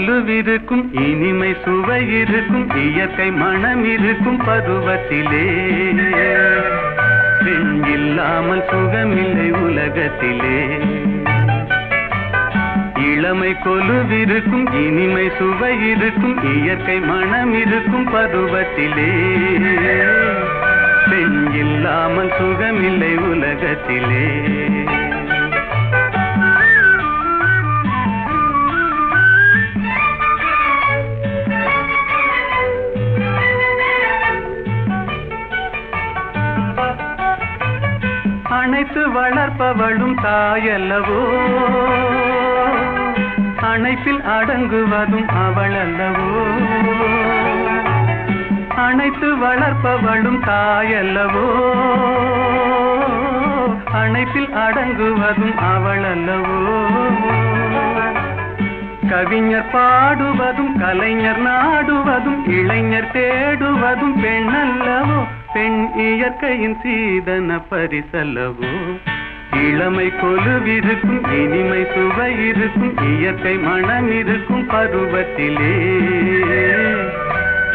கொலுவிருக்கும் இனிமை சுவை இருக்கும் இயற்கை மனம் இருக்கும் பருவத்திலே. பெண் இல்லாமல் சுகமில்லை உலகத்திலே. இளமை கொலுவிருக்கும் இனிமை சுவை இருக்கும் இயற்கை மனம் இருக்கும் பருவத்திலே. பெண் இல்லாமல் சுகமில்லை உலகத்திலே. அணைத்து வளர்ப்பவளும் தாயல்லவோ? அணைப்பில் அடங்குவதும் அவளல்லவோ? அல்லவோ அணைத்து வளர்ப்பவளும் தாயல்லவோ? அணைப்பில் அடங்குவதும் அவளல்லவோ? கவிஞர் பாடுவதும் கலைஞர் நாடுவதும் இளைஞர் தேடுவதும் பெண் அல்லவோ பெண் இயற்கையின் சீதன பரிசல்லவோ இளமை கொலுவிருக்கும் இனிமை சுவை இருக்கும் இயற்கை மனம் இருக்கும் பருவத்திலே.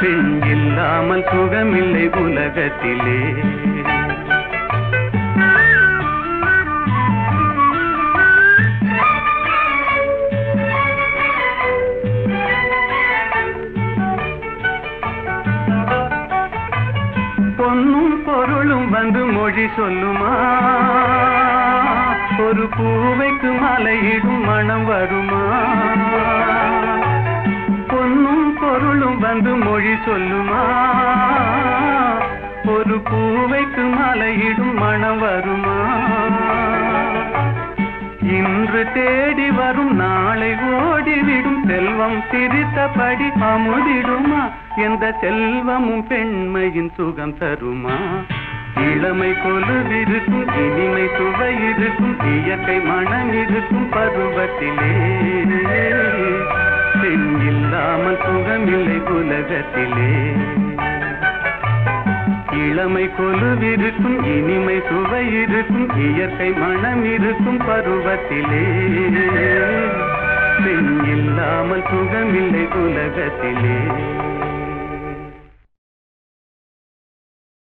பெண் இல்லாமல் சுகமில்லை உலகத்திலே. பொருளும் வந்து மொழி சொல்லுமா? ஒரு பூவைக்கு மலையிடும் மனம் வருமா? பொன்னும் பொருளும் வந்து மொழி சொல்லுமா? ஒரு பூவைக்கு மலையிடும் மனம் வருமா? இன்று தேடி வரும் நாளை ஓடிவிடும் செல்வம் சிரித்தபடி அமுதிடுமா? எந்த செல்வமும் பெண்மையின் சுகம் தருமா? இளமை கொலுவிருக்கும் இனிமை சுவை இருக்கும் இயற்கை மனம் இருக்கும் பருவத்திலே. பெண் இல்லாமல் சுகமில்லை உலகத்திலே. இளமை கொலுவிருக்கும் இனிமை சுவை இருக்கும் இயற்கை மனம் இருக்கும் பருவத்திலே. பெண் இல்லாமல் சுகமில்லை உலகத்திலே.